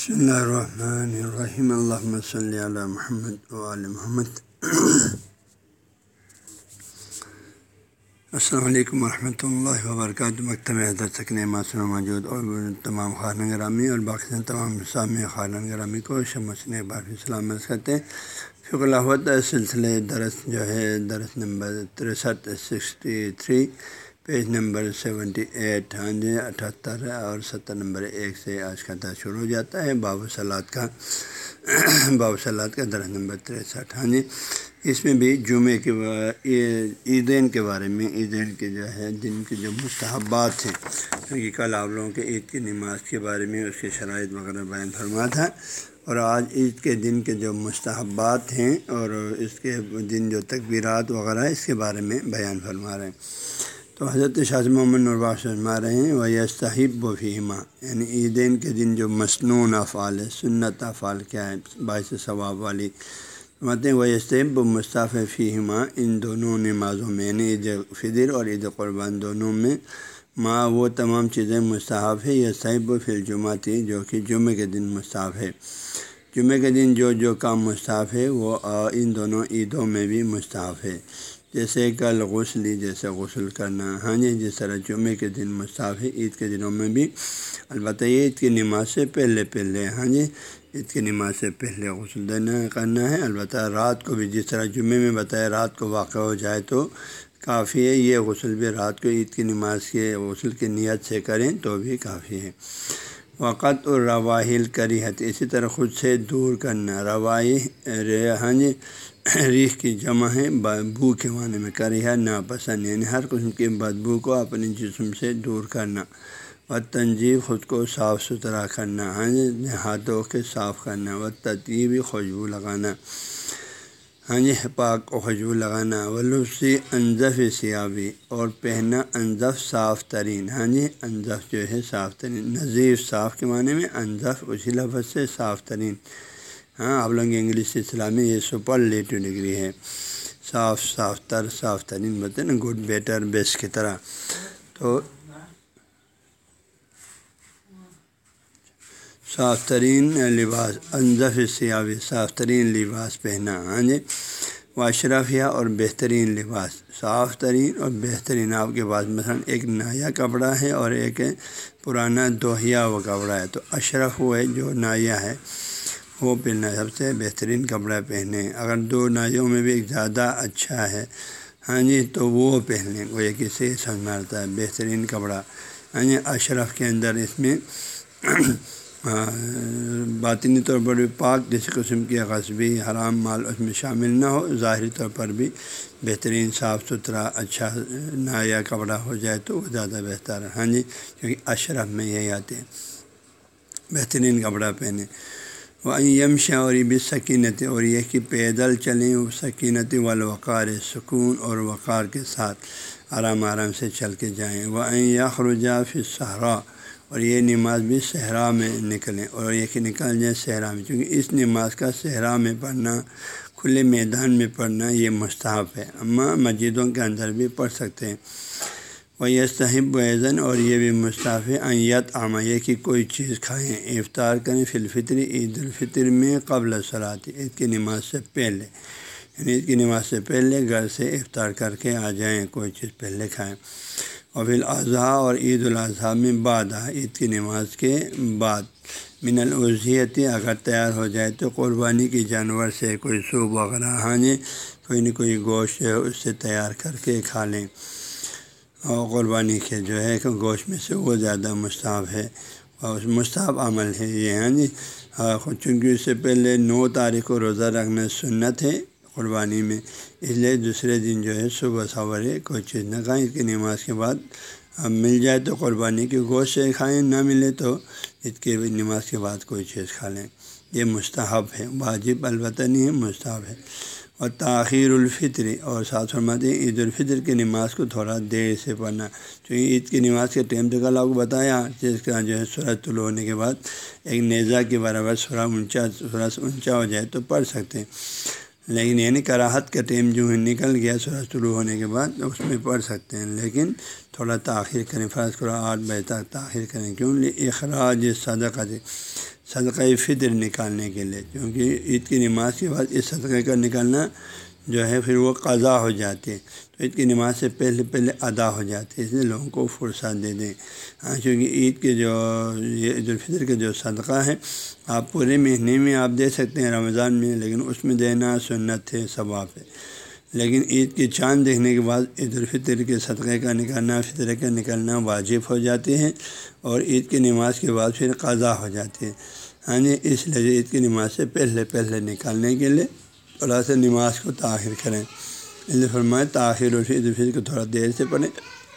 بسم اللہ الرحمن الرحیم اللہ صلی علی محمد وعلی محمد السلام علیکم ورحمۃ اللہ وبرکاتہ مکتب حضرت سکن معصوم موجود اور تمام خانہ گرامی اور باقی تمام سامع خانہ گرامی کو شمسن بار سلامت کرتے ہیں فکر اللہ سلسلے درس جو ہے درس number تریسٹھ sixty three page number seventy eight ہاں جی اٹھہتر اور ستر نمبر ایک سے آج کا درس شروع ہو جاتا ہے، باب سلاد کا، باب سلاد کا درس نمبر تریسٹھ ہاں جی۔ اس میں بھی جمعے کے عیدین کے بارے میں، عیدین کے جو ہے، دن کے جو مستحبات ہیں، کیونکہ کل آپ لوگوں کے عید کی نماز کے بارے میں اس کے شرائط وغیرہ بیان فرما تھا۔ اور آج عید کے دن کے جو مستحبات ہیں اور اس کے دن جو تکبیرات وغیرہ اس کے بارے میں بیان فرما رہے ہیں۔ تو حضرت شاہ محمد نرباز فرما رہے ہیں وہ یستحب و فیمہ یعنی عیدین کے دن جو مصنون افعال ہے سنت افعال کیا ہے باعث ثواب والی ہیں وہ یستحب و مصطف فیمہ ان دونوں نمازوں میں یعنی عید فطر اور عید قربان دونوں میں، ماں وہ تمام چیزیں مستحف ہے یہ صحب و فل جمعہ تھی جو کہ جمعہ کے دن مستعف ہے۔ جمعہ کے دن جو جو کام مستعف ہے، وہ ان دونوں عیدوں میں بھی مستعف ہے۔ جیسے کل غسلی جیسے غسل کرنا۔ ہاں جی جس طرح جمعے کے دن مصطاف عید کے دنوں میں بھی۔ البتہ یہ عید کی نماز سے پہلے پہلے ہاں جی عید کی نماز سے پہلے غسل دینا، کرنا ہے۔ البتہ رات کو بھی جس طرح جمعے میں بتایا رات کو واقع ہو جائے تو کافی ہے۔ یہ غسل بھی رات کو عید کی نماز کے غسل کی نیت سے کریں تو بھی کافی ہے۔ وقت اور رواحل کری ہے اسی طرح خود سے دور کرنا۔ روائی ہاں جی ریخ کی جمع ہے بدبو کے معنی میں کری ہے ناپسند یعنی ہر قسم کی بدبو کو اپنے جسم سے دور کرنا و تنجیب خود کو صاف ستھرا کرنا ہاں جی ہاتھوں کے صاف کرنا و ترتیبی خوشبو لگانا ہاں جی پاک کو خوشبو لگانا و لفظی انضف سیابی اور پہنا انضف صاف ترین ہاں جی انضف جو ہے صاف ترین نظیف صاف کے معنی میں انضف اسی لفظ سے صاف ترین۔ ہاں آپ لوگ انگلش میں یہ سپر لیٹو ڈگری ہے صاف صاف تر، صاف ترین بولتے نا، گڈ، بیٹر، بیسٹ کی طرح۔ تو صاف ترین لباس انضف سیاوی، صاف ترین لباس پہنا۔ ہاں جی واشرفیہ اور بہترین لباس۔ صاف ترین اور بہترین۔ آپ کے پاس مثلاً ایک نایا کپڑا ہے اور ایک پرانا دوہیا وہ کپڑا ہے۔ تو اشرف وہ ہے جو نایا ہے۔ وہ پہننا سب سے بہترین کپڑا پہنے اگر دو نائیوں میں بھی ایک زیادہ اچھا ہے ہاں جی تو وہ پہن وہ ایک اسے سمجھ میں آتا ہے، بہترین کپڑا۔ ہاں جی اشرف کے اندر اس میں باطنی طور پر بھی پاک، جس قسم کی غصبی، حرام مال اس میں شامل نہ ہو، ظاہری طور پر بھی بہترین، صاف ستھرا اچھا نایا کپڑا ہو جائے تو وہ زیادہ بہتر ہے۔ ہاں جی کیونکہ اشرف میں یہی آتے ہیں۔ بہترین کپڑا پہنے وہ یم شعوری بھی سکینت اور یہ کہ پیدل چلیں وہ سکینت والوقار سکون اور وقار کے ساتھ آرام آرام سے چل کے جائیں۔ وہ یخرجا فی صحرا اور یہ نماز بھی صحرا میں نکلیں اور یہ کہ نکل جائیں صحرا میں، چونکہ اس نماز کا صحرا میں پڑھنا، کھلے میدان میں پڑھنا یہ مستحب ہے۔ اما مسجدوں کے اندر بھی پڑھ سکتے ہیں۔ وہ یہ صحب وزن اور یہ بھی مستعفی ایت عامہ یہ کہ کوئی چیز کھائیں، افطار کریں فی الفطر، عید الفطر میں قبل صلاحت عید کی نماز سے پہلے یعنی عید کی نماز سے پہلے گھر سے افطار کر کے آ جائیں، کوئی چیز پہلے کھائیں۔ اور پھر الاضحیٰ اور عید الاضحیٰ میں بعد، عید کی نماز کے بعد۔ من العضیتی اگر تیار ہو جائے تو قربانی کی جانور سے کوئی سوپ وغیرہ ہاں کوئی نہ کوئی گوشت ہے اس سے تیار کر کے کھا لیں۔ قربانی کے جو ہے کہ گوشت میں سے وہ زیادہ مستعب ہے اور مستعب عمل ہے یہ ہاں جی؟ چونکہ اس سے پہلے نو تاریخ کو روزہ رکھنا سنت ہے قربانی میں، اس لیے دوسرے دن جو ہے صبح سوارے کوئی چیز نہ کھائیں، اس کی نماز کے بعد مل جائے تو قربانی کی گوشت سے کھائیں، نہ ملے تو اس کی نماز کے بعد کوئی چیز کھا لیں۔ یہ مستحب ہے، واجب البتہ نہیں ہے، مستحب ہے۔ اور تاخیر الفطری اور ساتھ فرماتے ہیں عید الفطر کی نماز کو تھوڑا دیر سے پڑھنا۔ چونکہ عید کی نماز کے ٹائم تک اللہ کو بتایا، جس کا جو ہے سورج طلوع ہونے کے بعد ایک نیزا کے برابر سورہ اونچا سورج اونچا ہو جائے تو پڑھ سکتے ہیں۔ لیکن یعنی کراہت کا ٹائم جو ہے نکل گیا سورج طلوع ہونے کے بعد، اس میں پڑھ سکتے ہیں۔ لیکن تھوڑا تاخیر کریں، فرض کرو آٹھ بجے تک تاخیر کریں۔ کیوں؟ اخراج صدقہ صدقہ فطر نکالنے کے لیے، کیونکہ عید کی نماز کے بعد اس صدقے کا نکالنا جو ہے پھر وہ قضا ہو جاتے تو عید کی نماز سے پہلے پہلے ادا ہو جاتے اس لیے لوگوں کو فرصت دے دیں۔ ہاں چونکہ عید کے جو یہ عید الفطر کے جو صدقہ ہے آپ پورے مہینے میں آپ دے سکتے ہیں رمضان میں، لیکن اس میں دینا سنت ہے، ثواب ہے۔ لیکن عید کی چاند دیکھنے کے بعد عید الفطر کے صدقے کا نکالنا، فطر کا نکالنا واجب ہو جاتے ہیں اور عید کی نماز کے بعد پھر قضا ہو جاتی ہے ہاں جی اس لیے عید کی نماز سے پہلے پہلے نکالنے کے لیے تھوڑا سا نماز کو تاخیر کریں۔ لیے فرمائے، تاخیر اور عید الفطر کو تھوڑا دیر سے پڑھیں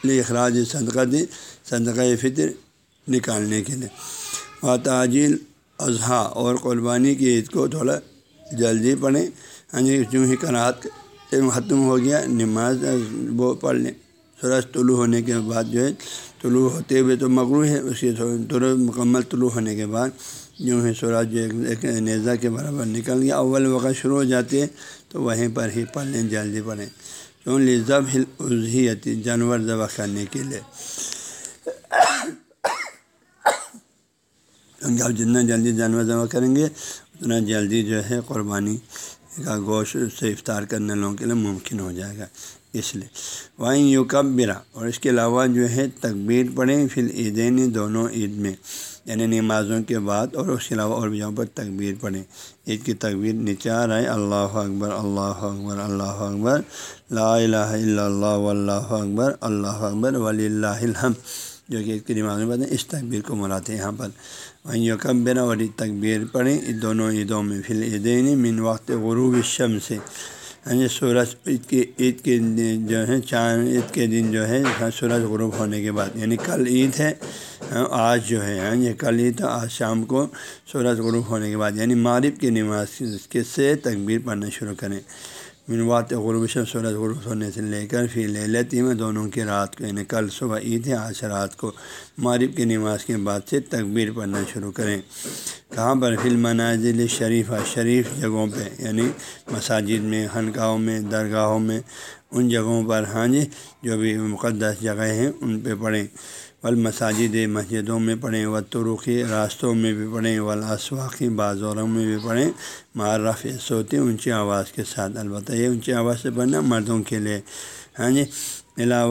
لیے اخراج صدقہ دی صدقہ فطر نکالنے کے لیے۔ و تاجیل، اضحیٰ اور قربانی کی عید کو تھوڑا جلدی پڑھیں یعنی ہاں جی جو ہی کرات ختم ہو گیا، نماز وہ پڑھ لیں۔ سورج طلوع ہونے کے بعد جو ہے، طلوع ہوتے ہوئے تو مغرو ہے، اس کے تھوڑا مکمل طلوع ہونے کے بعد جو ہے سورج جو ایک نیزہ کے برابر نکل گیا، اول وقت شروع ہو جاتی ہے تو وہیں پر ہی پڑھ لیں جلدی پڑھیں۔ کیوں ضب ہل جانور ذبح کرنے کے لیے۔ کیونکہ آپ جتنا جلدی جانور ذبح کریں گے، اتنا جلدی جو ہے قربانی کا گوشت سے افطار کرنے لوگوں کے لیے ممکن ہو جائے گا۔ اس لیے۔ وہیں یو اور اس کے علاوہ جو ہے تکبیر پڑھیں پھر عیدین دونوں عید میں یعنی نمازوں کے بعد، اور اس کے علاوہ اور بھی جگہوں پر تکبیر پڑھیں۔ عید کی تکبیر نیچے آ ہے اللہ اکبر اللہ اکبر اللہ اکبر، لا الہ الا اللہ اللہ اکبر اللہ اکبر ولی اللہ الحمد، جو کہ عید کی نماز میں اس تکبیر کو مراتے ہیں یہاں پر۔ وہیں یکبر اور تکبیر پڑھیں دونوں عیدوں میں پھر عیدین من وقت غروب شم سے۔ ہاں جی سورج عید کے عید کے جو ہے چار عید کے دن جو ہے ہاں، سورج غروب ہونے کے بعد یعنی کل عید ہے ہاں، آج جو ہے ہاں یہ کل عید آج شام کو سورج غروب ہونے کے بعد یعنی مغرب کی نماز کے سے تکبیر پڑھنا شروع کریں۔ منوات غروب شب سورج غروب ہونے سے لے کر پھر لے لیتی میں دونوں کی رات کو یعنی کل صبح عید ہے آج رات کو معرف کی نماز کے بعد سے تکبیر پڑھنا شروع کریں۔ کہاں پر؟ فی منازل شریفہ شریف جگہوں پہ یعنی مساجد میں خنقاہوں میں، درگاہوں میں۔ ان جگہوں پر ہاں جی جو بھی مقدس جگہ ہیں، ان پہ پڑھیں۔ والمساجد، مسجدوں میں پڑھیں و ترقی راستوں میں بھی پڑھیں والاسواقی بازاروں میں بھی پڑھیں۔ معرف سوتے اونچی آواز کے ساتھ، البتہ یہ اونچی آواز سے پڑھنا مردوں کے لیے۔ ہاں جی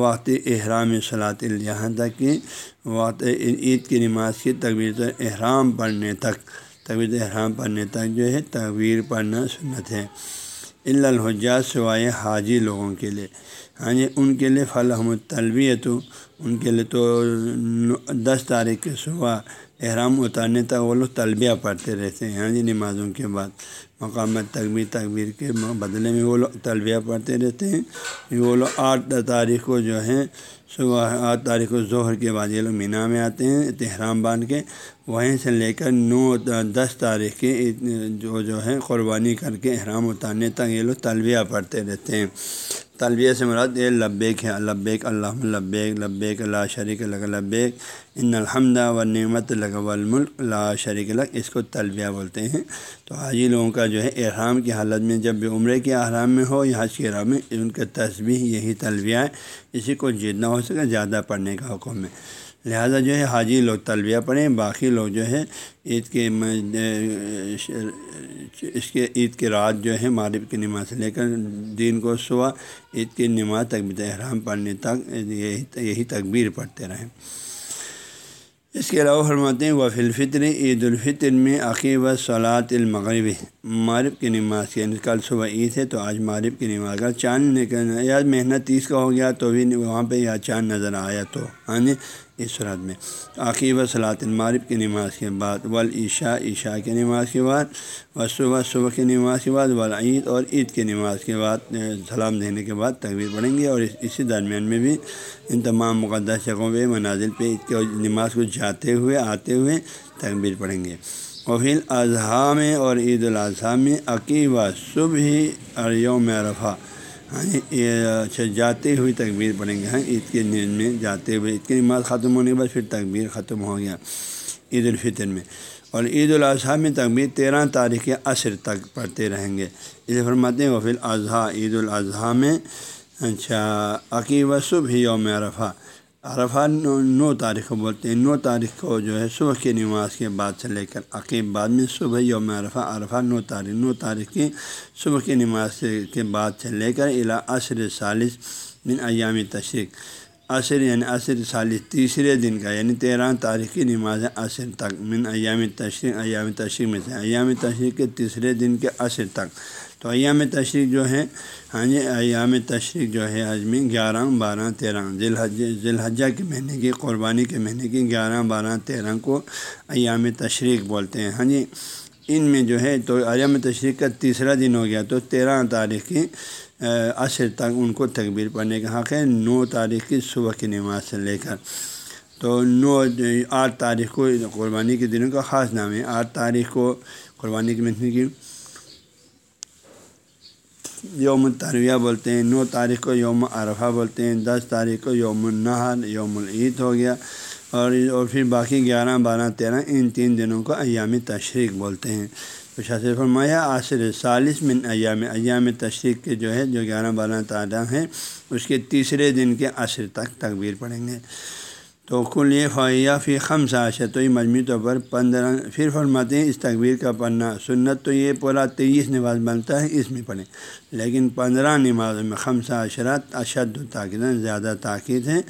وقت احرام صلاط یہاں تک کہ وقت عید کی نماز کی تقبیر احرام پڑھنے تک، تقبیر احرام پڑھنے تک جو ہے، تقبیر پڑھنا سنت ہے۔ الحجات سوائے حاجی لوگوں کے لیے۔ ہاں جی ان کے لیے فلاحم الطلبیت ان کے لیے تو دس تاریخ کے صبح احرام اتارنے تک وہ لوگ طلبیہ پڑھتے رہتے ہیں۔ ہاں جی نمازوں کے بعد۔ مقامت تقبیر تقبیر کے بدلے میں وہ لوگ طلبیہ پڑھتے رہتے ہیں۔ وہ لوگ آٹھ تاریخ کو جو ہے، صبح آٹھ تاریخ کو ظہر کے بعد یہ لوگ مینا میں آتے ہیں احرام باندھ کے۔ وہیں سے لے کر نو، دس تاریخ کے جو جو ہے، قربانی کر کے احرام اتارنے تک یہ لوگ طلبیہ پڑھتے رہتے ہیں۔ طلبیہ سے مراد یہ لبیک ہے، لبیک اللہ لبیک لبیک اللہ شریک لگ لبیک، ان الحمد و نعمت لگ الملک اللہ شریک لگ اس کو طلبیہ بولتے ہیں۔ تو حاجی لوگوں کا جو ہے احرام کی حالت میں جب بھی عمرے کے احرام میں ہو یا حج کے احرام میں، ان کا تصویر یہی طلبیہ ہے اسی کو جتنا ہو سکے، زیادہ پڑھنے کا حکم ہے۔ لہٰذا جو ہے حاجی لوگ طلبیہ پڑھیں، باقی لوگ جو ہے عید کے اس کے عید کی رات جو ہے معرف کی نماز سے لے کر دین کو صبح عید کی نماز تک احرام پڑھنے تک یہی یہی تکبیر پڑھتے رہیں۔ اس کے علاوہ فرماتے ہیں وفی الفطر، عید الفطر میں عقیب صلاۃ المغرب۔ مغرب کی نماز یعنی کل صبح عید ہے تو آج مغرب کی نماز کا چاند نکلنا یا محنت تیس کا ہو گیا تو بھی وہاں پہ یا چاند نظر آیا تو۔ ہاں جی اس صورت میں۔ عقیب صلاۃ المعرف کی نماز کے بعد ولعشاء عشاء کی نماز کے بعد و صبح صبح کی نماز کے بعد ولعید اور عید کی نماز کے بعد سلام دینے کے بعد تقبیر پڑھیں گے اور اسی درمیان میں بھی ان تمام مقدس جگہوں پہ، منازل پہ، عید کی نماز کو جاتے ہوئے، آتے ہوئے تقبیر پڑھیں گے۔ اور پھر اضحیٰ میں اور عید الاضحیٰ میں عقیبہ صبح اور یوم عرفہ۔ ہاں جی، اچھا جاتے ہوئے تکبیر پڑھیں گے۔ ہاں عید کے نیند میں جاتے ہوئے، عید کی نماز ختم ہونے کے بعد پھر تکبیر ختم ہو گیا عید الفطر میں۔ اور عید الاضحیٰ میں تکبیر تیرہ تاریخ عصر تک پڑھتے رہیں گے۔ عید فرماتے ہیں، وفی الاضحیٰ، عید الاضحیٰ میں اچھا عقیب و صبح یوم عرفہ۔ عرفہ نو نو تاریخ کو بولتے ہیں۔ نو تاریخ کو جو ہے صبح کی نماز کے بعد سے لے کر عقیب بعد میں صبح یوم عرفہ عرفہ نو تاریخ نو تاریخ کی صبح کی نماز کے بعد سے لے کر الا عصر سالس من ایام تشریق۔ عصر یعنی عصر سالس تیسرے دن کا یعنی تیرہ تاریخ کی نماز عصر تک من ایام تشریق ایام تشریق میں سے، ایام تشریق کے تیسرے دن کے عصر تک۔ تو ایام تشریق جو ہے ہاں جی ایام تشریق جو ہے آج میں گیارہ، بارہ، تیرہ۔ ذی الحجہ الحجہ کے مہینے کی، قربانی کے مہینے کی گیارہ، بارہ، تیرہ کو ایام تشریق بولتے ہیں۔ ہاں جی ان میں جو ہے تو ایام تشریق کا تیسرا دن ہو گیا تو تیرہ تاریخ کی عصر تک ان کو تکبیر پڑھنے کا حق ہے۔ نو تاریخ کی صبح کی نماز سے لے کر۔ تو نو، آٹھ تاریخ کو قربانی کے دنوں کا خاص نام ہے۔ آٹھ تاریخ کو قربانی کے مہینے کی یوم ترویہ بولتے ہیں، نو تاریخ کو یوم عرفہ بولتے ہیں، دس تاریخ کو یوم النحل یوم العید ہو گیا، اور اور پھر باقی گیارہ، بارہ، تیرہ، ان تین دنوں کو ایام تشریق بولتے ہیں۔ تو شاہ فرمایا عاصر سالس من ایام ایام تشریق کے جو ہے، جو گیارہ، بارہ تارہ ہیں، اس کے تیسرے دن کے عصر تک تکبیر پڑھیں گے۔ تو کل یہ فائیہ فی خم ساشہ تو یہ مجموعی طور پر پندرہ پھر فرماتے ہیں اس تقبیر کا پڑھنا سنت تو یہ پورا تیئیس نماز بنتا ہے، اس میں پڑھیں۔ لیکن پندرہ نماز میں خم اشرات اشد تاکید زیادہ تاکید ہے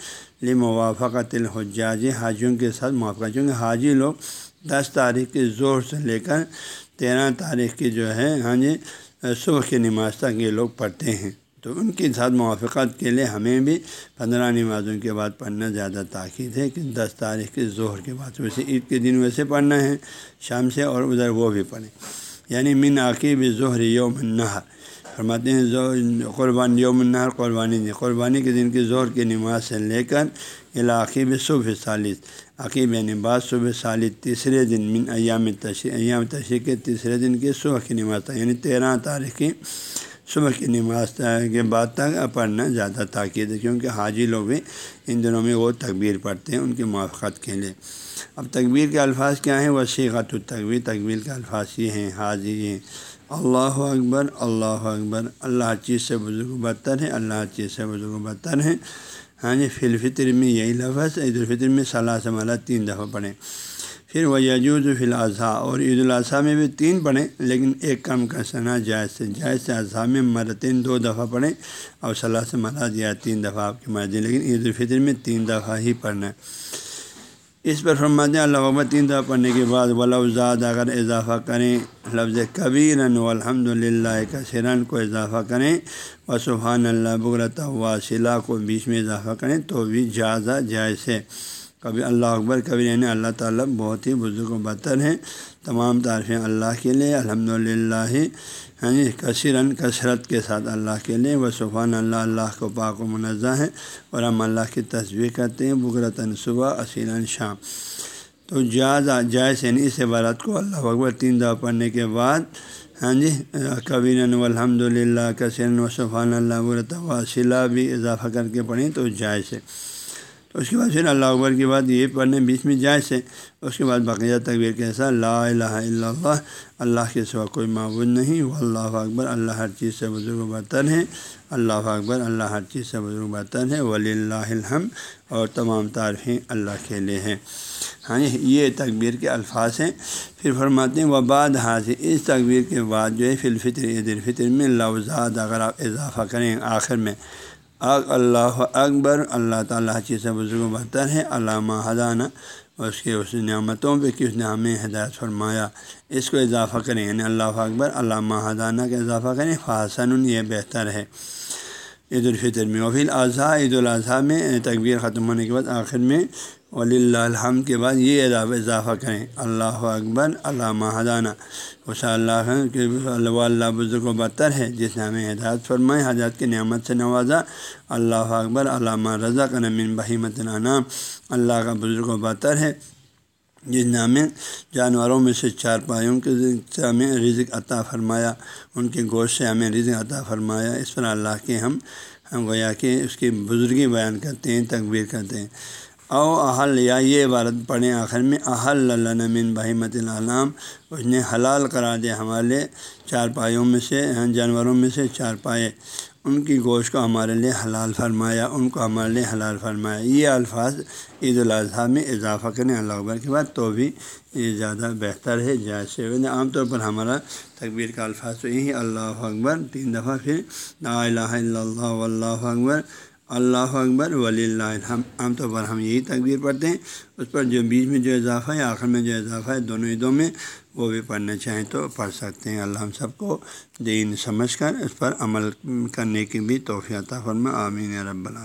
لی موافقت الحجاج حاجیوں کے ساتھ موافقہ، چونکہ حاجی لوگ دس تاریخ کے زور سے لے کر تیرہ تاریخ کی جو ہے ہاں جی صبح کی نماز تک یہ لوگ پڑھتے ہیں۔ تو ان کے ساتھ موافقت کے لیے ہمیں بھی پندرہ نمازوں کے بعد پڑھنا زیادہ تاکید ہے کہ دس تاریخ کے ظہر کے بعد ویسے عید کے دن ویسے پڑھنا ہے، شام سے اور ادھر وہ بھی پڑھیں۔ یعنی من عقیب ظہر یوم النحر فرماتے ہیں قربان یوم النحر قربانی دن قربانی کے دن کی زہر کی نماز سے لے کر علاقیب صبح سالس عقیب یعنی بعض صبح سالس تیسرے دن من ایام تشریح ایام تشریح کے تیسرے دن کی صبح کی نماز تھا یعنی تیرہ تاریخ کی صبح کی نماز کے بعد تک پڑھنا زیادہ تاکید ہے، کیونکہ حاجی لوگ بھی ان دنوں میں وہ تکبیر پڑھتے ہیں، ان کی موافقت کے لیے۔ اب تکبیر کے الفاظ کیا ہیں؟ وسیقت التکبیر تکبیر کے الفاظ یہ ہیں حاضی ہیں۔ اللہ اکبر اللہ اکبر، اللہ چیز سے بزرگ بدتر ہے اللہ چیز سے بزرگ بدتر ہے ہاں جی فی الفطر میں یہی لفظ عید الفطر میں صلاح سے تین دفعہ پڑھیں۔ پھر وہ یجوز فی الاضحیٰ اور عید الاضحیٰ میں بھی تین پڑھیں، لیکن ایک کم کا سنا جائز سے جائز سے اضحیٰ میں مرتین دو دفعہ پڑھیں اور صلاح سے مراد یا تین دفعہ آپ کی مرضی، لیکن عید الفطر میں تین دفعہ ہی پڑھنا ہے۔ اس پر فرماتے ہیں، اللہ وبا تین دفعہ پڑھنے کے بعد ولوزاد اگر اضافہ کریں لفظ کبیر الحمد للہ کثیرن کو اضافہ کریں و سبحان اللہ بغرت واصلہ کو بیچ میں اضافہ کریں، تو بھی جازہ جائز ہے۔ کبھی اللہ اکبر، کبھی یعنی اللہ تعالیٰ بہت ہی بزرگ و بہتر ہیں۔ تمام تعریفیں اللہ کے لیے الحمد للہ ہاں جی یعنی کثیرن کثرت کے ساتھ اللہ کے لیے۔ وہ سبحان اللہ اللہ کو پاک و منظہ ہیں اور ہم اللہ کی تصویر کرتے ہیں بغرتاً صبح، اصیلاً شام۔ تو جاز جائز یعنی اس عبارت کو اللہ اکبر تین دفعہ پڑھنے کے بعد ہاں جی کبیر الحمد للہ کثیر و سبحان اللہ برت وسیلہ بھی اضافہ کر کے پڑھیں تو جائز ہے۔ تو اس کے بعد پھر اللہ اکبر کے بعد یہ پڑھنے بیچ میں جائز ہے۔ اس کے بعد بقیہ تقبیر کیسا لا الہ الا اللہ اللہ کے سوا کوئی معبود نہیں۔ وہ اللہ اکبر، اللہ ہر چیز سے بزرگ و برتن ہے۔ اللہ اکبر، اللہ ہر چیز سے بزرگ برتن ہے۔ ولی اللہ الحم اور تمام تعریفیں اللہ کے لیے ہیں۔ ہاں یہ تقبیر کے الفاظ ہیں۔ پھر فرماتے ہیں وباد حاضر، اس تقبیر کے بعد جو ہے، فی الفطر، عید الفطر میں لفظات اگر آپ اضافہ کریں آخر میں۔ اللہ اکبر، اللہ تعالیٰ چیز سے بزرگ بہتر ہے علامہ حدانہ اس کے اس نعمتوں پہ کہ اس نے ہمیں ہدایت فرمایا؟ اس کو اضافہ کریں یعنی اللہ اکبر علامہ حدانہ کا اضافہ کریں فاصن یہ بہتر ہے۔ عید الفطر میں وفیل الاضحیٰ عید الاضحیٰ میں تقبیر ختم ہونے کے بعد آخر میں ولی اللہ الحمد کے بعد یہ اضافہ اضافہ کریں۔ اللہ اکبر علامہ حدانہ اس اللہ کہ اللہ اللہ بزرگ و برتر ہے، جس نے ہمیں ہدایت فرمائے حضرت کی نعمت سے نوازا۔ اللہ اکبر علامہ رضا کا نمین بہیمت نام اللہ کا بزرگ و برتر ہے، جس نے ہمیں جانوروں میں سے چار پائیوں کے سے ہمیں رزق عطا فرمایا۔ ان کے گوشت سے ہمیں رزق عطا فرمایا۔ اس پر اللہ کے ہم ہم گویا کہ اس کی بزرگی بیان کرتے ہیں تقبیر کرتے ہیں۔ او احل یا یہ عبارت پڑھیں آخر میں، احل اللہ من بہیمت العلام اس نے حلال کرا دیا ہمارے چار پایوں میں سے ہاں، جانوروں میں سے چار پائے۔ ان کی گوشت کو ہمارے لیے حلال فرمایا، ان کو ہمارے لیے حلال فرمایا۔ یہ الفاظ عید الاضحیٰ میں اضافہ کریں اللہ اکبر کے بعد تو بھی یہ زیادہ بہتر ہے جیسے یعنی عام طور پر ہمارا تقبیر کا الفاظ تو یہی، اللہ اکبر، تین دفعہ پھر لا الہ الا اللہ، واللہ اکبر اللہ اکبر ولی اللہ عام طور پر ہم یہی تقبیر پڑھتے ہیں۔ اس پر جو بیچ میں جو اضافہ ہے، آخر میں جو اضافہ ہے، دونوں عیدوں میں وہ بھی پڑھنا چاہیں تو پڑھ سکتے ہیں۔ اللہ ہم سب کو دین سمجھ کر اس پر عمل کرنے کی بھی توفیع فرما آمین رب العالمین۔